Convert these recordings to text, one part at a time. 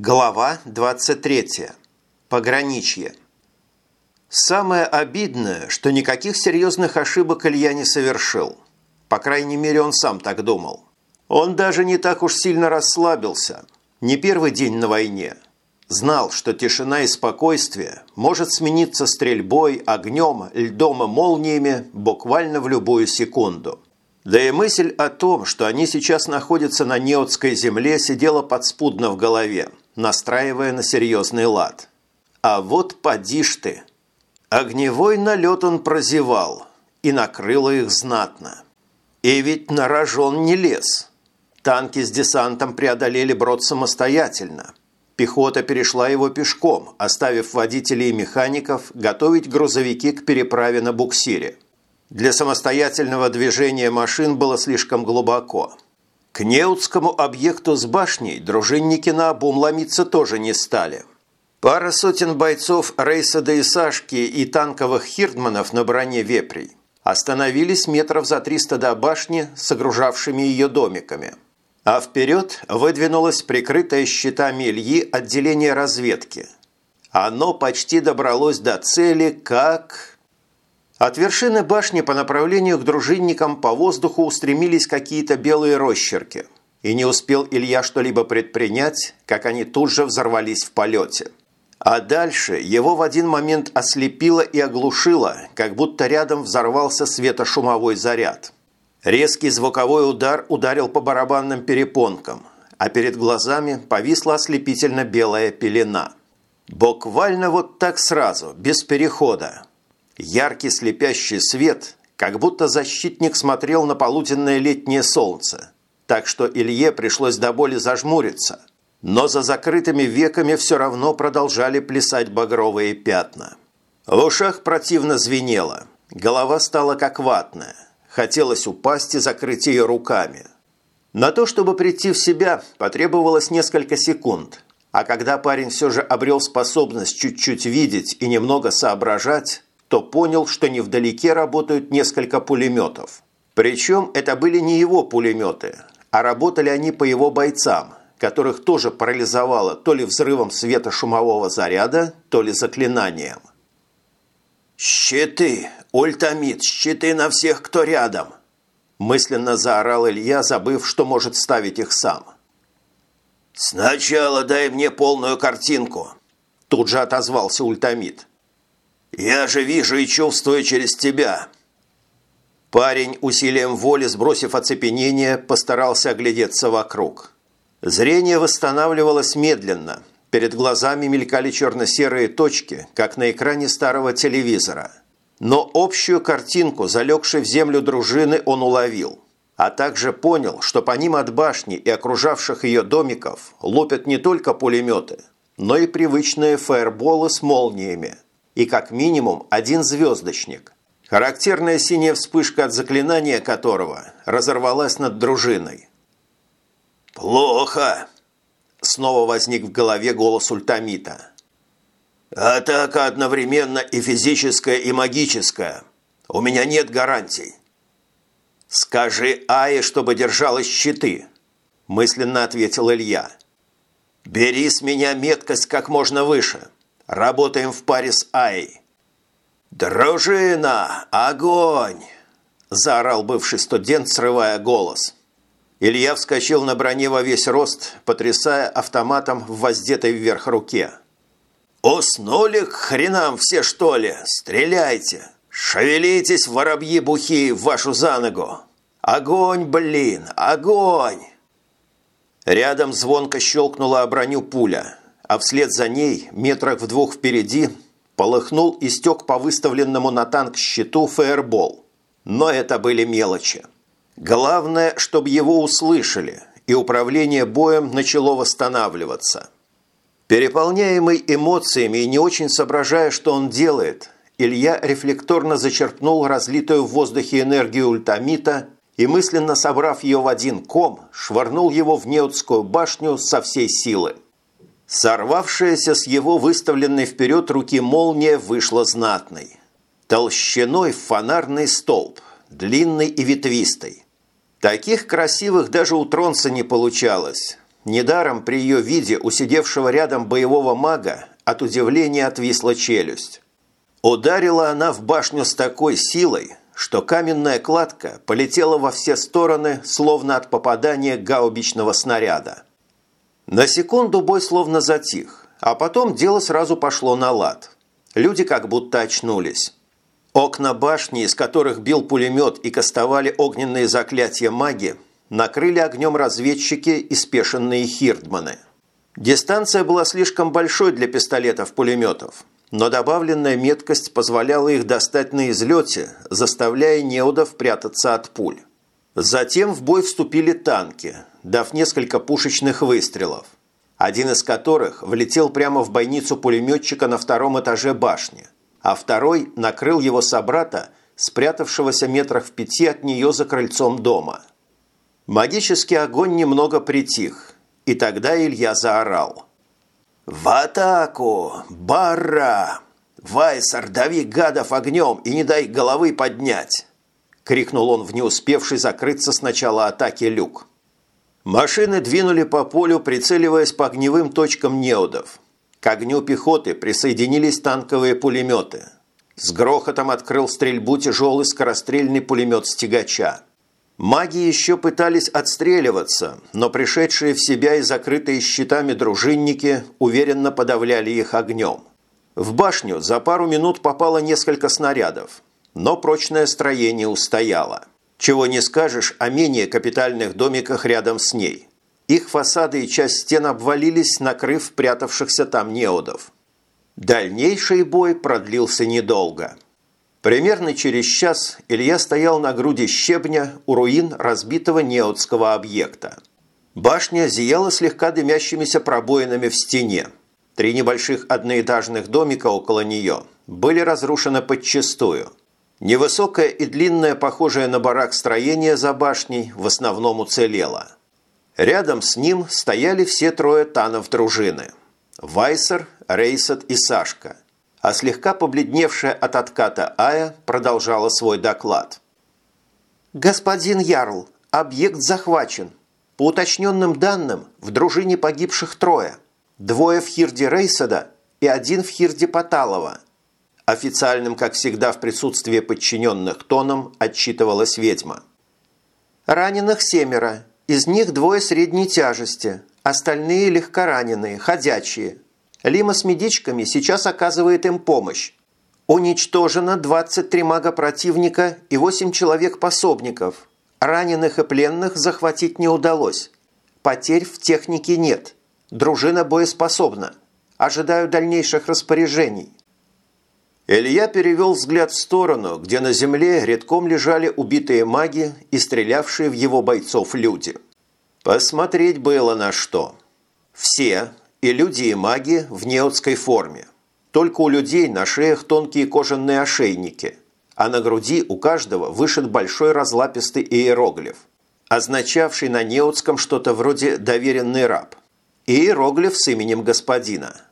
Глава 23. Пограничье. Самое обидное, что никаких серьезных ошибок Илья не совершил. По крайней мере, он сам так думал. Он даже не так уж сильно расслабился. Не первый день на войне. Знал, что тишина и спокойствие может смениться стрельбой, огнем, льдом и молниями буквально в любую секунду. Да и мысль о том, что они сейчас находятся на Неотской земле, сидела подспудно в голове – настраивая на серьезный лад. А вот поди ж ты. Огневой налет он прозевал, и накрыло их знатно. И ведь на рожон не лез. Танки с десантом преодолели брод самостоятельно. Пехота перешла его пешком, оставив водителей и механиков готовить грузовики к переправе на буксире. Для самостоятельного движения машин было слишком глубоко – к Неутскому объекту с башней дружинники на обум ломиться тоже не стали. Пара сотен бойцов Рейса и Сашки и танковых хирдманов на броне вепрей остановились метров за 300 до башни с огружавшими ее домиками. А вперед выдвинулось прикрытое щитами Ильи отделение разведки. Оно почти добралось до цели, как... От вершины башни по направлению к дружинникам по воздуху устремились какие-то белые росчерки. И не успел Илья что-либо предпринять, как они тут же взорвались в полете. А дальше его в один момент ослепило и оглушило, как будто рядом взорвался светошумовой заряд. Резкий звуковой удар ударил по барабанным перепонкам, а перед глазами повисла ослепительно белая пелена. Буквально вот так сразу, без перехода, Яркий слепящий свет, как будто защитник смотрел на полуденное летнее солнце, так что Илье пришлось до боли зажмуриться, но за закрытыми веками все равно продолжали плясать багровые пятна. В ушах противно звенело, голова стала как ватная, хотелось упасть и закрыть ее руками. На то, чтобы прийти в себя, потребовалось несколько секунд, а когда парень все же обрел способность чуть-чуть видеть и немного соображать, то понял, что невдалеке работают несколько пулеметов. Причем это были не его пулеметы, а работали они по его бойцам, которых тоже парализовало то ли взрывом светошумового заряда, то ли заклинанием. «Щиты! Ультамид! Щиты на всех, кто рядом!» мысленно заорал Илья, забыв, что может ставить их сам. «Сначала дай мне полную картинку», – тут же отозвался ультамид. «Я же вижу и чувствую через тебя». Парень, усилием воли сбросив оцепенение, постарался оглядеться вокруг. Зрение восстанавливалось медленно. Перед глазами мелькали черно-серые точки, как на экране старого телевизора. Но общую картинку, залегшей в землю дружины, он уловил. А также понял, что по ним от башни и окружавших ее домиков лупят не только пулеметы, но и привычные фаерболы с молниями – и как минимум один звездочник, характерная синяя вспышка от заклинания которого разорвалась над дружиной. «Плохо!» – снова возник в голове голос ультамита. «Атака одновременно и физическая, и магическая. У меня нет гарантий». «Скажи Ае, чтобы держалась щиты», – мысленно ответил Илья. «Бери с меня меткость как можно выше». Работаем в паре с Ай». «Дружина! Огонь!» – заорал бывший студент, срывая голос. Илья вскочил на броне во весь рост, потрясая автоматом в воздетой вверх руке. «Уснули к хренам все, что ли? Стреляйте! Шевелитесь, воробьи бухи, в вашу за ногу! Огонь, блин, огонь!» Рядом звонко щелкнула о броню пуля а вслед за ней, метрах в двух впереди, полыхнул и стек по выставленному на танк щиту фаербол. Но это были мелочи. Главное, чтобы его услышали, и управление боем начало восстанавливаться. Переполняемый эмоциями и не очень соображая, что он делает, Илья рефлекторно зачерпнул разлитую в воздухе энергию ультамита и, мысленно собрав ее в один ком, швырнул его в Неутскую башню со всей силы. Сорвавшаяся с его выставленной вперед руки молния вышла знатной. Толщиной в фонарный столб, длинный и ветвистый. Таких красивых даже у Тронца не получалось. Недаром при ее виде у сидевшего рядом боевого мага от удивления отвисла челюсть. Ударила она в башню с такой силой, что каменная кладка полетела во все стороны, словно от попадания гаубичного снаряда. На секунду бой словно затих, а потом дело сразу пошло на лад. Люди как будто очнулись. Окна башни, из которых бил пулемет и кастовали огненные заклятия маги, накрыли огнем разведчики и спешенные хирдманы. Дистанция была слишком большой для пистолетов-пулеметов, но добавленная меткость позволяла их достать на излете, заставляя неудов прятаться от пуль. Затем в бой вступили танки, дав несколько пушечных выстрелов, один из которых влетел прямо в бойницу пулеметчика на втором этаже башни, а второй накрыл его собрата, спрятавшегося метрах в пяти от нее за крыльцом дома. Магический огонь немного притих, и тогда Илья заорал. «В атаку! Барра! Вайсар, дави гадов огнем и не дай головы поднять!» Крикнул он в не успевший закрыться с начала атаки люк. Машины двинули по полю, прицеливаясь по огневым точкам неудов. К огню пехоты присоединились танковые пулеметы. С грохотом открыл стрельбу тяжелый скорострельный пулемет с тягача. Маги еще пытались отстреливаться, но пришедшие в себя и закрытые щитами дружинники уверенно подавляли их огнем. В башню за пару минут попало несколько снарядов, но прочное строение устояло. Чего не скажешь о менее капитальных домиках рядом с ней. Их фасады и часть стен обвалились, накрыв прятавшихся там неодов. Дальнейший бой продлился недолго. Примерно через час Илья стоял на груди щебня у руин разбитого неодского объекта. Башня зияла слегка дымящимися пробоинами в стене. Три небольших одноэтажных домика около нее были разрушены подчистую – Невысокое и длинное, похожее на барак строение за башней, в основном уцелело. Рядом с ним стояли все трое танов дружины. Вайсер, Рейсет и Сашка. А слегка побледневшая от отката Ая продолжала свой доклад. «Господин Ярл, объект захвачен. По уточненным данным, в дружине погибших трое. Двое в Хирде Рейседа и один в Хирде Поталова. Официальным, как всегда, в присутствии подчиненных тоном отчитывалась ведьма. «Раненых семеро. Из них двое средней тяжести. Остальные легкораненые, ходячие. Лима с медичками сейчас оказывает им помощь. Уничтожено 23 мага противника и 8 человек-пособников. Раненых и пленных захватить не удалось. Потерь в технике нет. Дружина боеспособна. Ожидаю дальнейших распоряжений. Илья перевел взгляд в сторону, где на земле редком лежали убитые маги и стрелявшие в его бойцов люди. Посмотреть было на что. Все, и люди, и маги, в неотской форме. Только у людей на шеях тонкие кожаные ошейники, а на груди у каждого вышит большой разлапистый иероглиф, означавший на неотском что-то вроде «доверенный раб». Иероглиф с именем господина –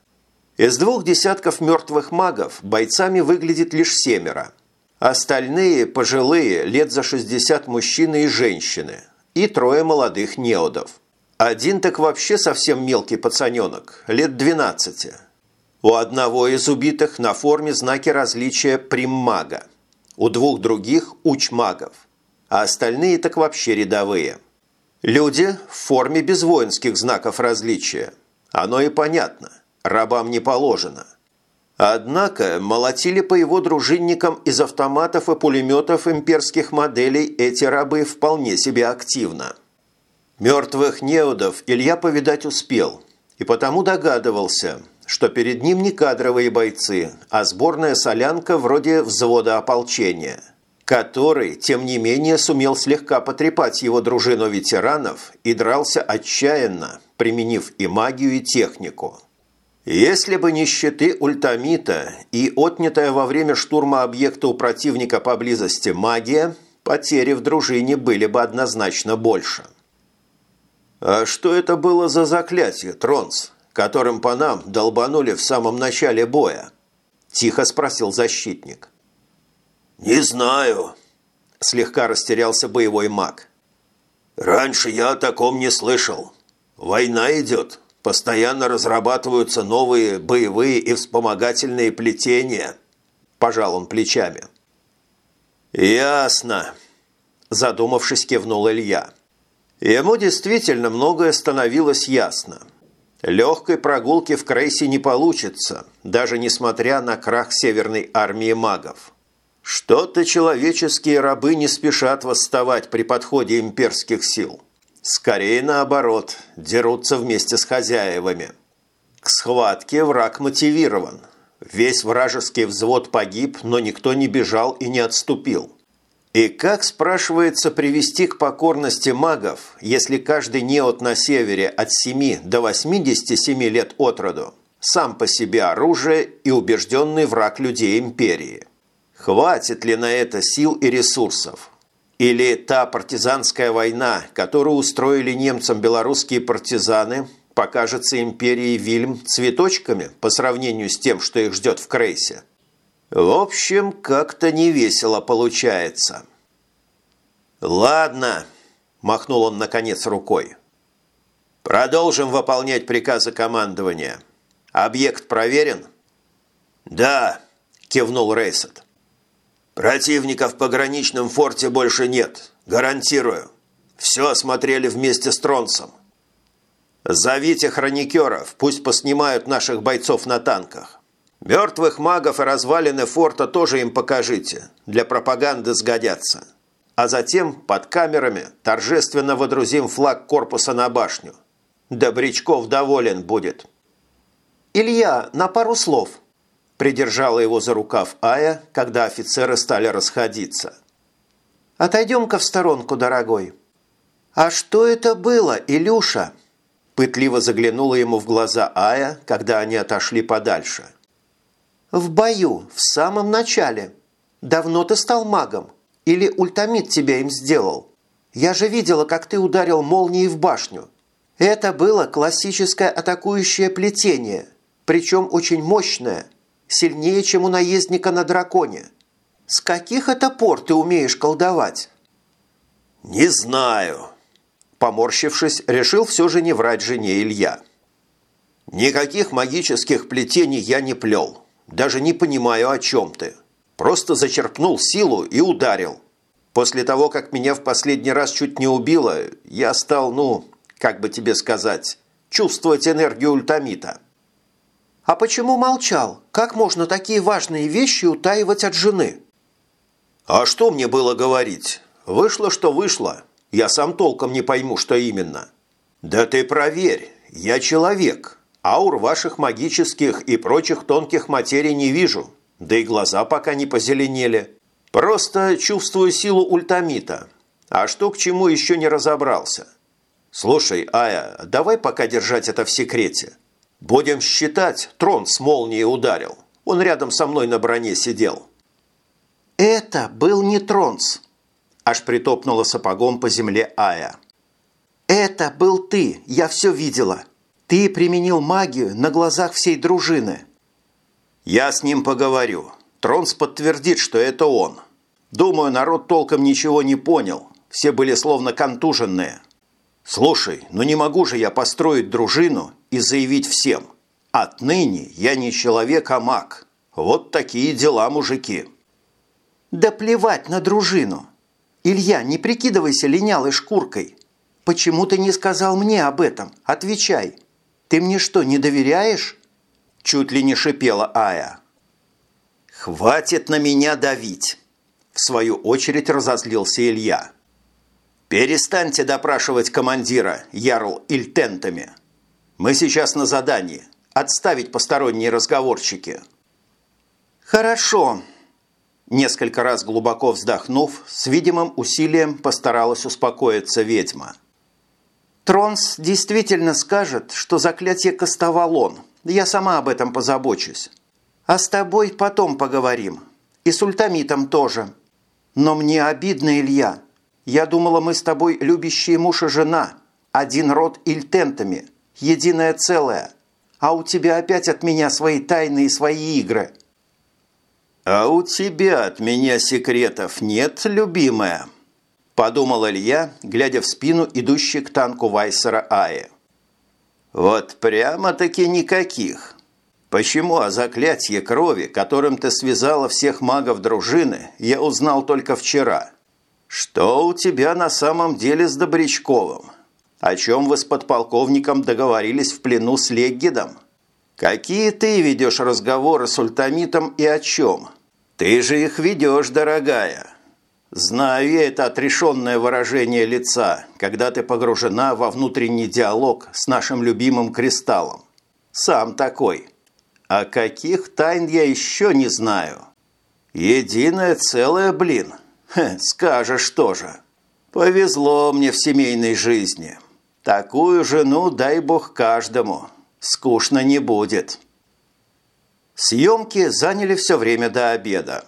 из двух десятков мертвых магов бойцами выглядит лишь семеро. Остальные – пожилые, лет за 60 мужчины и женщины, и трое молодых неодов. Один так вообще совсем мелкий пацаненок, лет 12. У одного из убитых на форме знаки различия приммага, у двух других – учмагов, а остальные так вообще рядовые. Люди в форме без воинских знаков различия. Оно и понятно – рабам не положено. Однако молотили по его дружинникам из автоматов и пулеметов имперских моделей эти рабы вполне себе активно. Мертвых неудов Илья повидать успел, и потому догадывался, что перед ним не кадровые бойцы, а сборная солянка вроде взвода ополчения, который, тем не менее, сумел слегка потрепать его дружину ветеранов и дрался отчаянно, применив и магию, и технику. Если бы не щиты ультамита и отнятая во время штурма объекта у противника поблизости магия, потери в дружине были бы однозначно больше. «А что это было за заклятие, Тронс, которым по нам долбанули в самом начале боя?» – тихо спросил защитник. «Не знаю», – слегка растерялся боевой маг. «Раньше я о таком не слышал. Война идет. Постоянно разрабатываются новые боевые и вспомогательные плетения. Пожал он плечами. Ясно. Задумавшись, кивнул Илья. Ему действительно многое становилось ясно. Легкой прогулки в Крейсе не получится, даже несмотря на крах Северной армии магов. Что-то человеческие рабы не спешат восставать при подходе имперских сил. Скорее наоборот, дерутся вместе с хозяевами. К схватке враг мотивирован. Весь вражеский взвод погиб, но никто не бежал и не отступил. И как, спрашивается, привести к покорности магов, если каждый неот на севере от 7 до 87 лет от роду сам по себе оружие и убежденный враг людей империи? Хватит ли на это сил и ресурсов? Или та партизанская война, которую устроили немцам белорусские партизаны, покажется империи Вильм цветочками по сравнению с тем, что их ждет в Крейсе? В общем, как-то не весело получается. «Ладно», – махнул он наконец рукой. «Продолжим выполнять приказы командования. Объект проверен?» «Да», – кивнул Рейсет. Противника в пограничном форте больше нет. Гарантирую. Все осмотрели вместе с Тронсом. Зовите хроникеров, пусть поснимают наших бойцов на танках. Мертвых магов и развалины форта тоже им покажите. Для пропаганды сгодятся. А затем под камерами торжественно водрузим флаг корпуса на башню. Добрячков доволен будет. «Илья, на пару слов», Придержала его за рукав Ая, когда офицеры стали расходиться. «Отойдем-ка в сторонку, дорогой». «А что это было, Илюша?» Пытливо заглянула ему в глаза Ая, когда они отошли подальше. «В бою, в самом начале. Давно ты стал магом? Или ультамид тебя им сделал? Я же видела, как ты ударил молнией в башню. Это было классическое атакующее плетение, причем очень мощное – Сильнее, чем у наездника на драконе. С каких это пор ты умеешь колдовать?» «Не знаю», – поморщившись, решил все же не врать жене Илья. «Никаких магических плетений я не плел. Даже не понимаю, о чем ты. Просто зачерпнул силу и ударил. После того, как меня в последний раз чуть не убило, я стал, ну, как бы тебе сказать, чувствовать энергию ультамита. «А почему молчал? Как можно такие важные вещи утаивать от жены?» «А что мне было говорить? Вышло, что вышло. Я сам толком не пойму, что именно». «Да ты проверь, я человек. Аур ваших магических и прочих тонких материй не вижу. Да и глаза пока не позеленели. Просто чувствую силу ультамита. А что к чему еще не разобрался. Слушай, Ая, давай пока держать это в секрете». «Будем считать, трон с молнией ударил. Он рядом со мной на броне сидел». «Это был не Тронс», – аж притопнула сапогом по земле Ая. «Это был ты, я все видела. Ты применил магию на глазах всей дружины». «Я с ним поговорю. Тронс подтвердит, что это он. Думаю, народ толком ничего не понял. Все были словно контуженные. Слушай, ну не могу же я построить дружину и заявить всем. Отныне я не человек, а маг. Вот такие дела, мужики. Да плевать на дружину. Илья, не прикидывайся линялой шкуркой. Почему ты не сказал мне об этом? Отвечай. Ты мне что, не доверяешь? Чуть ли не шипела Ая. Хватит на меня давить. В свою очередь разозлился Илья. «Перестаньте допрашивать командира, Ярл Ильтентами. Мы сейчас на задании. Отставить посторонние разговорчики». «Хорошо». Несколько раз глубоко вздохнув, с видимым усилием постаралась успокоиться ведьма. «Тронс действительно скажет, что заклятие кастовал он. Я сама об этом позабочусь. А с тобой потом поговорим. И с ультамитом тоже. Но мне обидно, Илья. Я думала, мы с тобой любящие муж и жена, один род ильтентами, единое целое. А у тебя опять от меня свои тайны и свои игры». «А у тебя от меня секретов нет, любимая?» – подумал Илья, глядя в спину идущей к танку Вайсера Аи. Вот прямо-таки никаких. Почему о заклятии крови, которым ты связала всех магов дружины, я узнал только вчера? Что у тебя на самом деле с Добрячковым? О чем вы с подполковником договорились в плену с Леггидом? Какие ты ведешь разговоры с ультамитом и о чем? Ты же их ведешь, дорогая. Знаю я это отрешенное выражение лица, когда ты погружена во внутренний диалог с нашим любимым кристаллом. Сам такой – а каких тайн я еще не знаю? Единое целое, блин. Хе, скажешь тоже. Повезло мне в семейной жизни. Такую жену дай бог каждому. Скучно не будет. Съемки заняли все время до обеда.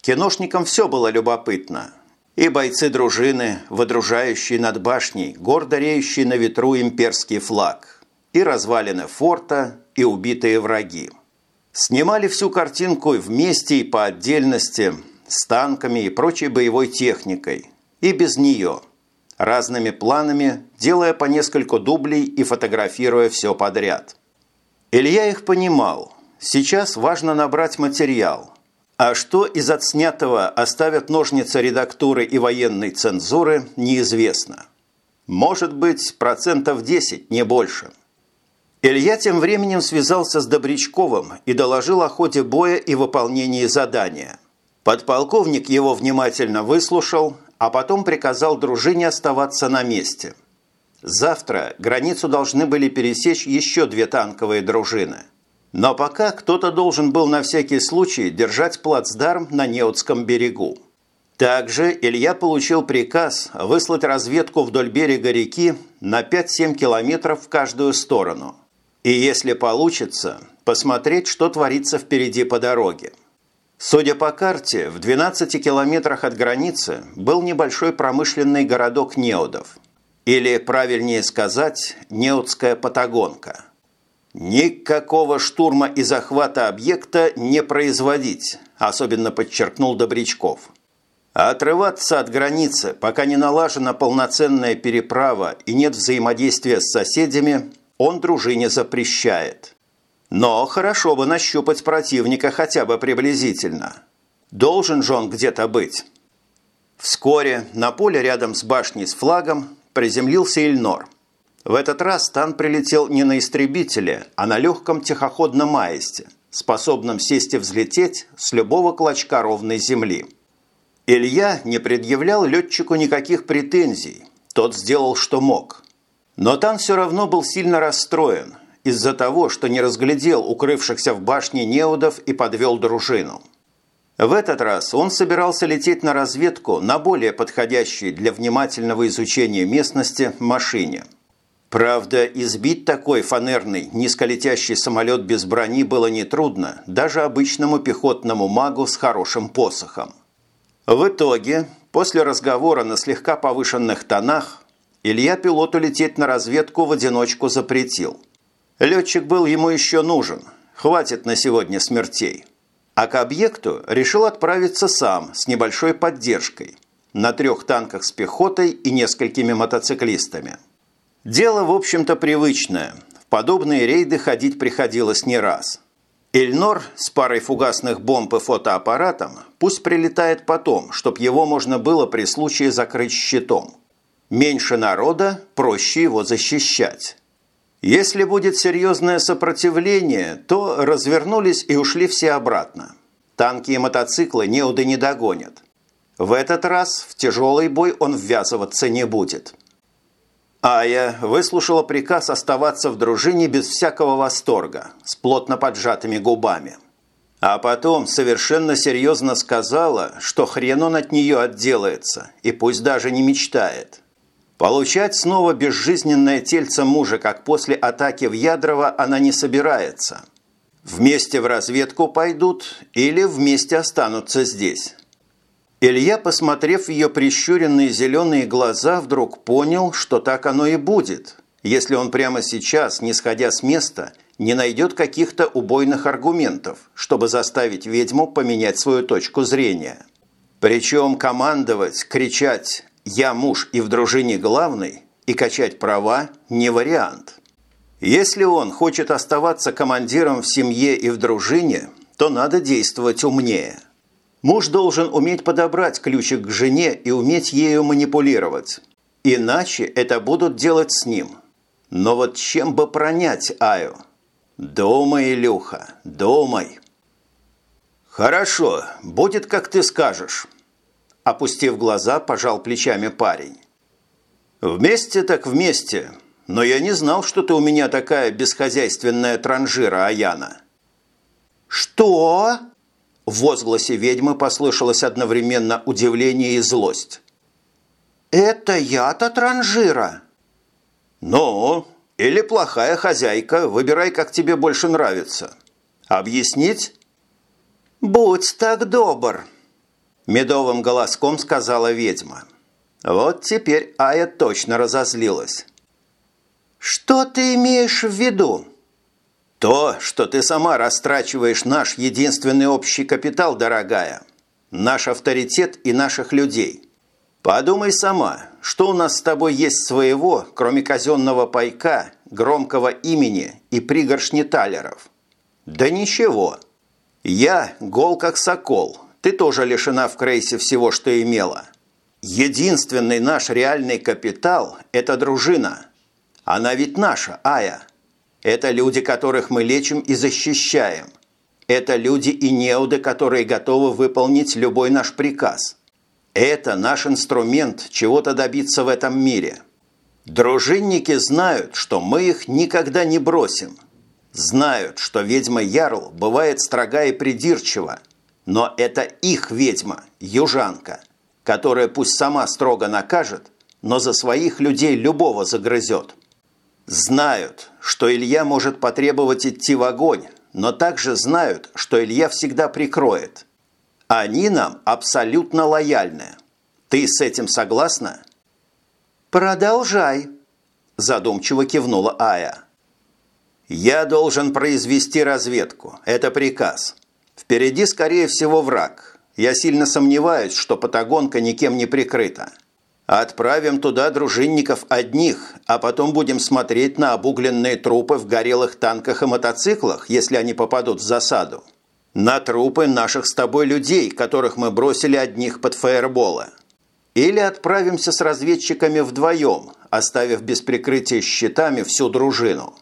Киношникам все было любопытно. И бойцы дружины, выдружающие над башней, гордо реющие на ветру имперский флаг. И развалины форта, и убитые враги. Снимали всю картинку вместе и по отдельности, с танками и прочей боевой техникой, и без нее, разными планами, делая по несколько дублей и фотографируя все подряд. Илья их понимал. Сейчас важно набрать материал. А что из отснятого оставят ножницы редактуры и военной цензуры, неизвестно. Может быть, процентов 10, не больше – Илья тем временем связался с Добрячковым и доложил о ходе боя и выполнении задания. Подполковник его внимательно выслушал, а потом приказал дружине оставаться на месте. Завтра границу должны были пересечь еще две танковые дружины. Но пока кто-то должен был на всякий случай держать плацдарм на Неотском берегу. Также Илья получил приказ выслать разведку вдоль берега реки на 5-7 километров в каждую сторону – и если получится, посмотреть, что творится впереди по дороге. Судя по карте, в 12 километрах от границы был небольшой промышленный городок Неодов. Или, правильнее сказать, Неодская Патагонка. Никакого штурма и захвата объекта не производить, особенно подчеркнул Добрячков. Отрываться от границы, пока не налажена полноценная переправа и нет взаимодействия с соседями, он дружине запрещает. Но хорошо бы нащупать противника хотя бы приблизительно. Должен же он где-то быть. Вскоре на поле рядом с башней с флагом приземлился Ильнор. В этот раз Тан прилетел не на истребителе, а на легком тихоходном аисте, способном сесть и взлететь с любого клочка ровной земли. Илья не предъявлял летчику никаких претензий. Тот сделал, что мог – но Тан все равно был сильно расстроен из-за того, что не разглядел укрывшихся в башне неудов и подвел дружину. В этот раз он собирался лететь на разведку на более подходящей для внимательного изучения местности машине. Правда, избить такой фанерный низколетящий самолет без брони было нетрудно даже обычному пехотному магу с хорошим посохом. В итоге, после разговора на слегка повышенных тонах, Илья пилоту лететь на разведку в одиночку запретил. Летчик был ему еще нужен, хватит на сегодня смертей. А к объекту решил отправиться сам с небольшой поддержкой на трех танках с пехотой и несколькими мотоциклистами. Дело, в общем-то, привычное. В подобные рейды ходить приходилось не раз. Эльнор с парой фугасных бомб и фотоаппаратом пусть прилетает потом, чтоб его можно было при случае закрыть щитом – Меньше народа, проще его защищать. Если будет серьезное сопротивление, то развернулись и ушли все обратно. Танки и мотоциклы неуды не догонят. В этот раз в тяжелый бой он ввязываться не будет. Ая выслушала приказ оставаться в дружине без всякого восторга, с плотно поджатыми губами. А потом совершенно серьезно сказала, что хрен он от нее отделается, и пусть даже не мечтает. Получать снова безжизненное тельце мужа, как после атаки в Ядрово, она не собирается. Вместе в разведку пойдут или вместе останутся здесь. Илья, посмотрев ее прищуренные зеленые глаза, вдруг понял, что так оно и будет, если он прямо сейчас, не сходя с места, не найдет каких-то убойных аргументов, чтобы заставить ведьму поменять свою точку зрения. Причем командовать, кричать «я муж и в дружине главный» и качать права не вариант. Если он хочет оставаться командиром в семье и в дружине, то надо действовать умнее. Муж должен уметь подобрать ключик к жене и уметь ею манипулировать. Иначе это будут делать с ним. Но вот чем бы пронять Аю? Думай, Илюха, думай. Хорошо, будет, как ты скажешь. Опустив глаза, пожал плечами парень. Вместе так вместе, но я не знал, что ты у меня такая бесхозяйственная транжира, Аяна. Что? В возгласе ведьмы послышалось одновременно удивление и злость. «Это я-то транжира?» «Ну, или плохая хозяйка, выбирай, как тебе больше нравится. Объяснить?» «Будь так добр», – медовым голоском сказала ведьма. Вот теперь Ая точно разозлилась. «Что ты имеешь в виду?» То, что ты сама растрачиваешь наш единственный общий капитал, дорогая, наш авторитет и наших людей. Подумай сама, что у нас с тобой есть своего, кроме казенного пайка, громкого имени и пригоршни талеров? Да ничего. Я гол как сокол, ты тоже лишена в Крейсе всего, что имела. Единственный наш реальный капитал – это дружина. Она ведь наша, Ая – это люди, которых мы лечим и защищаем. Это люди и неуды, которые готовы выполнить любой наш приказ. Это наш инструмент чего-то добиться в этом мире. Дружинники знают, что мы их никогда не бросим. Знают, что ведьма Ярл бывает строга и придирчива. Но это их ведьма, южанка, которая пусть сама строго накажет, но за своих людей любого загрызет. Знают, что Илья может потребовать идти в огонь, но также знают, что Илья всегда прикроет. Они нам абсолютно лояльны. Ты с этим согласна? Продолжай, задумчиво кивнула Ая. Я должен произвести разведку. Это приказ. Впереди, скорее всего, враг. Я сильно сомневаюсь, что Патагонка никем не прикрыта. Отправим туда дружинников одних, а потом будем смотреть на обугленные трупы в горелых танках и мотоциклах, если они попадут в засаду. На трупы наших с тобой людей, которых мы бросили одних под фаерболы. Или отправимся с разведчиками вдвоем, оставив без прикрытия щитами всю дружину.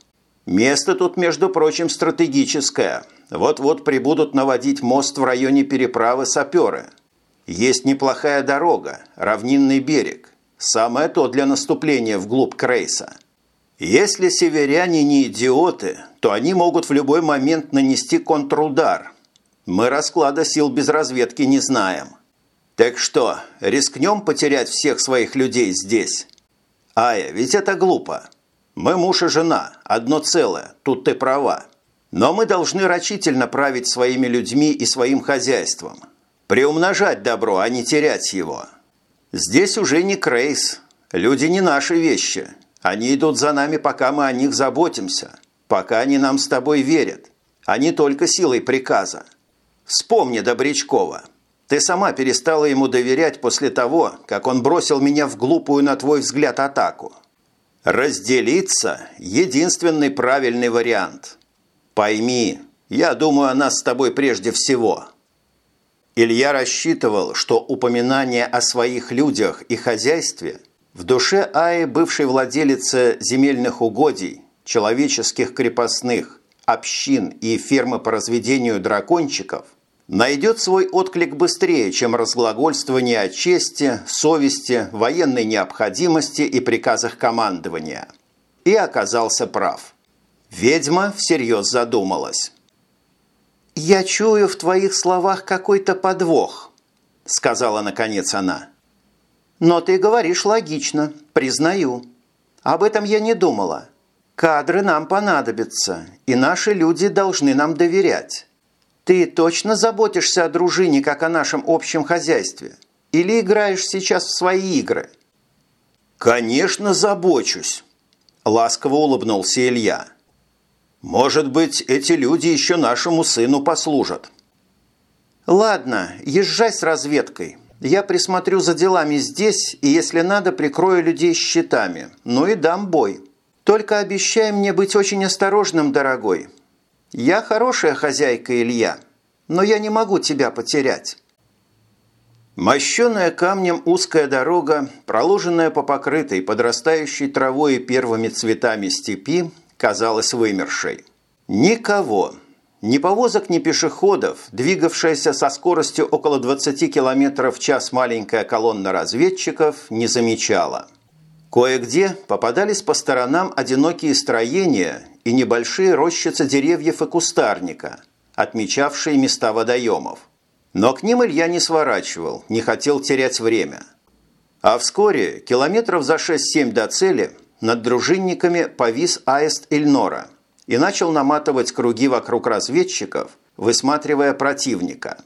Место тут, между прочим, стратегическое. Вот-вот прибудут наводить мост в районе переправы саперы – есть неплохая дорога, равнинный берег. Самое то для наступления вглубь Крейса. Если северяне не идиоты, то они могут в любой момент нанести контрудар. Мы расклада сил без разведки не знаем. Так что, рискнем потерять всех своих людей здесь? Ая, ведь это глупо. Мы муж и жена, одно целое, тут ты права. Но мы должны рачительно править своими людьми и своим хозяйством. Приумножать добро, а не терять его. Здесь уже не крейс. Люди не наши вещи. Они идут за нами, пока мы о них заботимся. Пока они нам с тобой верят. А не только силой приказа. Вспомни Добрячкова. Ты сама перестала ему доверять после того, как он бросил меня в глупую, на твой взгляд, атаку. Разделиться – единственный правильный вариант. Пойми, я думаю о нас с тобой прежде всего – Илья рассчитывал, что упоминание о своих людях и хозяйстве в душе Аи, бывшей владелицы земельных угодий, человеческих крепостных, общин и фермы по разведению дракончиков, найдет свой отклик быстрее, чем разглагольствование о чести, совести, военной необходимости и приказах командования. И оказался прав. Ведьма всерьез задумалась. «Я чую в твоих словах какой-то подвох», – сказала наконец она. «Но ты говоришь логично, признаю. Об этом я не думала. Кадры нам понадобятся, и наши люди должны нам доверять. Ты точно заботишься о дружине, как о нашем общем хозяйстве? Или играешь сейчас в свои игры?» «Конечно, забочусь», – ласково улыбнулся Илья. Может быть, эти люди еще нашему сыну послужат. Ладно, езжай с разведкой. Я присмотрю за делами здесь, и если надо, прикрою людей щитами. Ну и дам бой. Только обещай мне быть очень осторожным, дорогой. Я хорошая хозяйка, Илья, но я не могу тебя потерять». Мощенная камнем узкая дорога, проложенная по покрытой подрастающей травой и первыми цветами степи, казалась вымершей. Никого, ни повозок, ни пешеходов, двигавшаяся со скоростью около 20 км в час маленькая колонна разведчиков, не замечала. Кое-где попадались по сторонам одинокие строения и небольшие рощицы деревьев и кустарника, отмечавшие места водоемов. Но к ним Илья не сворачивал, не хотел терять время. А вскоре, километров за 6-7 до цели, над дружинниками повис аист Ильнора и начал наматывать круги вокруг разведчиков, высматривая противника.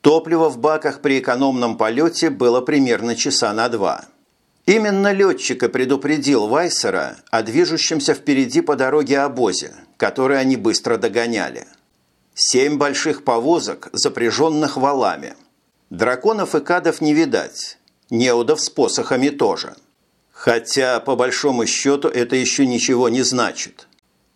Топлива в баках при экономном полете было примерно часа на два. Именно летчика предупредил Вайсера о движущемся впереди по дороге обозе, который они быстро догоняли – Семь больших повозок, запряженных валами. Драконов и кадов не видать. Неудов с посохами тоже. Хотя, по большому счету, это еще ничего не значит.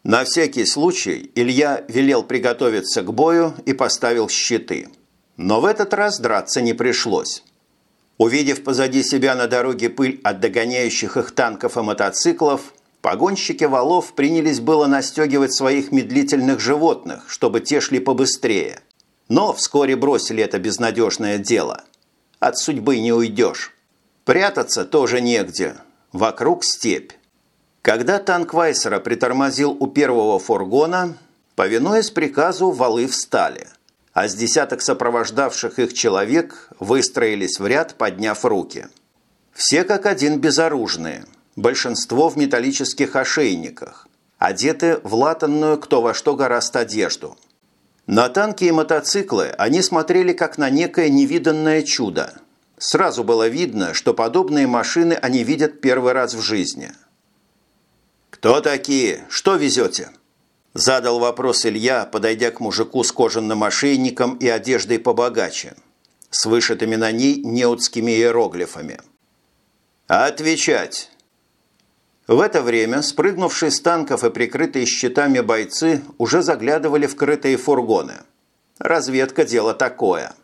На всякий случай Илья велел приготовиться к бою и поставил щиты. Но в этот раз драться не пришлось. Увидев позади себя на дороге пыль от догоняющих их танков и мотоциклов, Погонщики валов принялись было настегивать своих медлительных животных, чтобы те шли побыстрее. Но вскоре бросили это безнадежное дело. От судьбы не уйдешь. Прятаться тоже негде. Вокруг степь. Когда танк Вайсера притормозил у первого фургона, повинуясь приказу, валы встали, а с десяток сопровождавших их человек выстроились в ряд, подняв руки. Все как один безоружные – большинство в металлических ошейниках, одеты в латанную кто во что гораст одежду. На танки и мотоциклы они смотрели как на некое невиданное чудо. Сразу было видно, что подобные машины они видят первый раз в жизни. «Кто такие? Что везете?» Задал вопрос Илья, подойдя к мужику с кожаным ошейником и одеждой побогаче, с вышитыми на ней неутскими иероглифами. «Отвечать!» В это время спрыгнувшие с танков и прикрытые щитами бойцы уже заглядывали в крытые фургоны. Разведка – дело такое.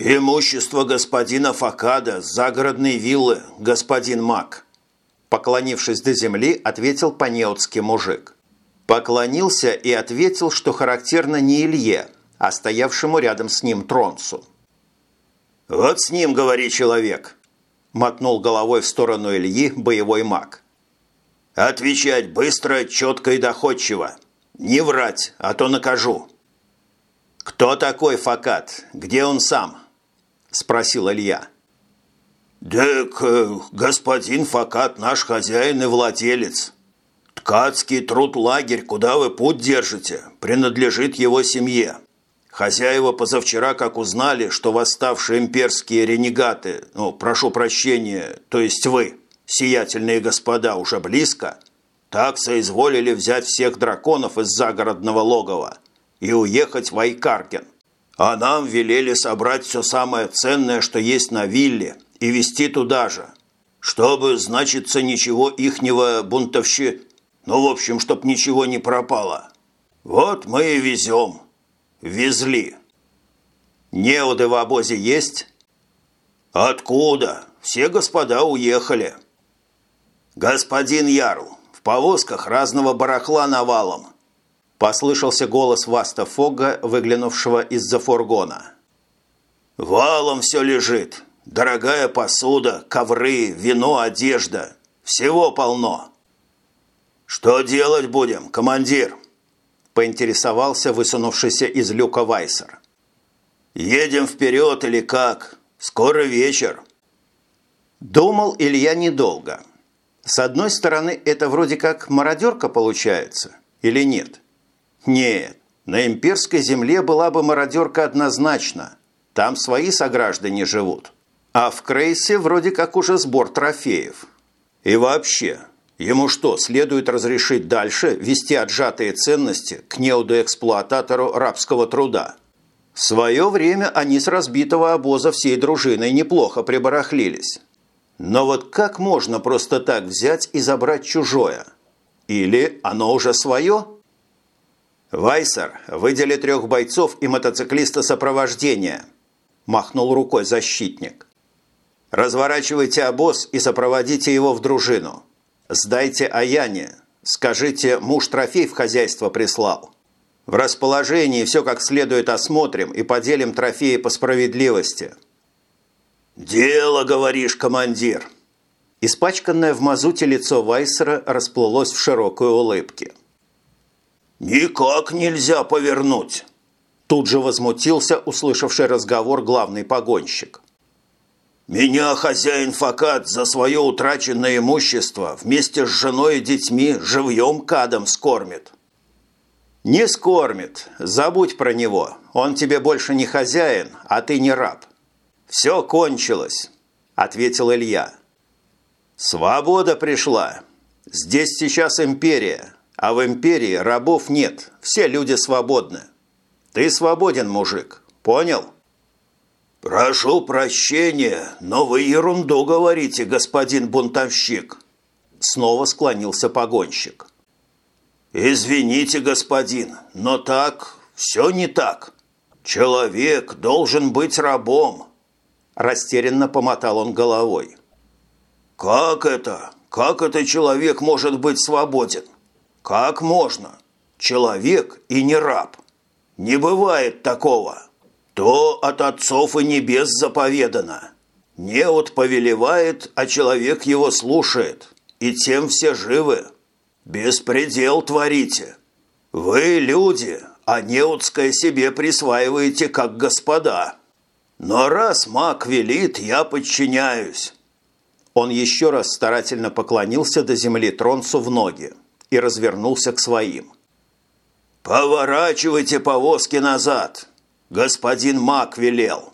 «Имущество господина Факада, загородные виллы, господин Мак», поклонившись до земли, ответил по-неотски мужик. Поклонился и ответил, что характерно не Илье, а стоявшему рядом с ним Тронцу. «Вот с ним, говори, человек», мотнул головой в сторону Ильи боевой маг. «Отвечать быстро, четко и доходчиво. Не врать, а то накажу». «Кто такой Факат? Где он сам?» – спросил Илья. «Так господин Факат наш хозяин и владелец. Ткацкий труд-лагерь, куда вы путь держите, принадлежит его семье. Хозяева позавчера, как узнали, что восставшие имперские ренегаты, ну, прошу прощения, то есть вы, сиятельные господа, уже близко, так соизволили взять всех драконов из загородного логова и уехать в Айкарген. А нам велели собрать все самое ценное, что есть на вилле, и везти туда же, чтобы, значится, ничего ихнего бунтовщи... Ну, в общем, чтоб ничего не пропало. Вот мы и везем». Везли. Неуды в обозе есть? Откуда? Все господа уехали. Господин Ярл, в повозках разного барахла навалом. Послышался голос Васта Фога, выглянувшего из-за фургона. Валом все лежит. Дорогая посуда, ковры, вино, одежда. Всего полно. Что делать будем, командир? поинтересовался высунувшийся из люка Вайсер. «Едем вперед или как? Скоро вечер». Думал Илья недолго. С одной стороны, это вроде как мародерка получается, или нет? Нет, на имперской земле была бы мародерка однозначно. Там свои сограждане живут. А в Крейсе вроде как уже сбор трофеев. И вообще, Ему что, следует разрешить дальше вести отжатые ценности к неудоэксплуататору рабского труда? В свое время они с разбитого обоза всей дружиной неплохо прибарахлились. Но вот как можно просто так взять и забрать чужое, Или оно уже свое? «Вайсер, выдели трех бойцов и мотоциклиста сопровождения», – махнул рукой защитник. «Разворачивайте обоз и сопроводите его в дружину. Сдайте Аяне. Скажите, муж трофей в хозяйство прислал. В расположении все как следует осмотрим и поделим трофеи по справедливости». «Дело, говоришь, командир!» Испачканное в мазуте лицо Вайсера расплылось в широкой улыбке. «Никак нельзя повернуть!» Тут же возмутился услышавший разговор главный погонщик. «Меня хозяин Факат за свое утраченное имущество вместе с женой и детьми живьем кадом скормит». «Не скормит. Забудь про него. Он тебе больше не хозяин, а ты не раб». «Все кончилось», – ответил Илья. «Свобода пришла. Здесь сейчас империя, а в империи рабов нет, все люди свободны. Ты свободен, мужик, понял? Прошу прощения, но вы ерунду говорите, господин бунтовщик. Снова склонился погонщик. Извините, господин, но так все не так. Человек должен быть рабом. Растерянно помотал он головой. Как это? Как это человек может быть свободен? Как можно? Человек и не раб. Не бывает такого. То от отцов и небес заповедано. Неот повелевает, а человек его слушает. И тем все живы. Беспредел творите. Вы люди, а неутское себе присваиваете как господа. Но раз маг велит, я подчиняюсь. Он еще раз старательно поклонился до земли Тронцу в ноги и развернулся к своим. «Поворачивайте повозки назад! Господин Мак велел!»